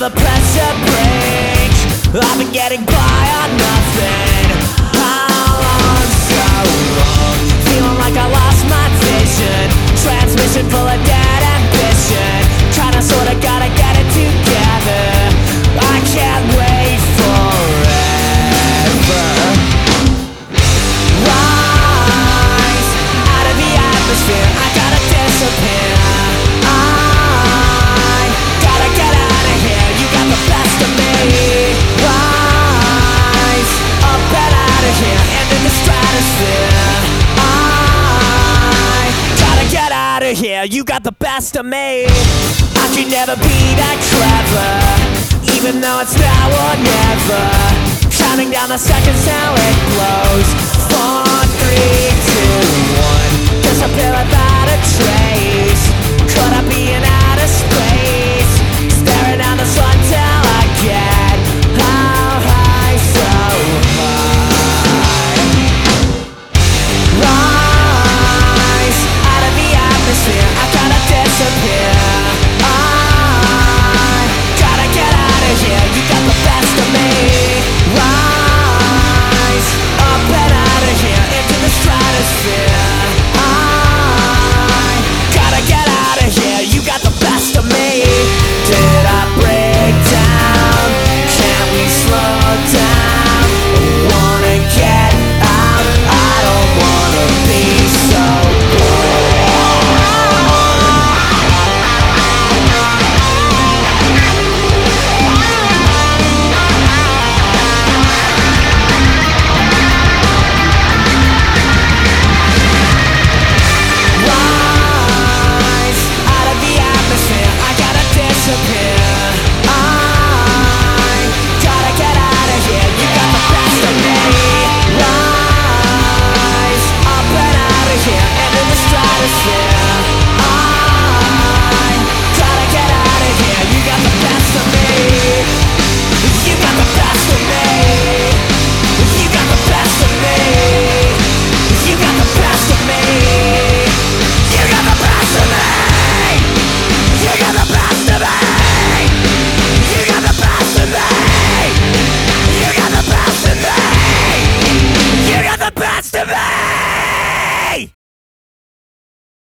the pressure breaks. I've been getting by on nothing. over here, you got the best of me. I could never be that clever, even though it's now or never. Counting down the seconds, how it blows. Four, three. okay.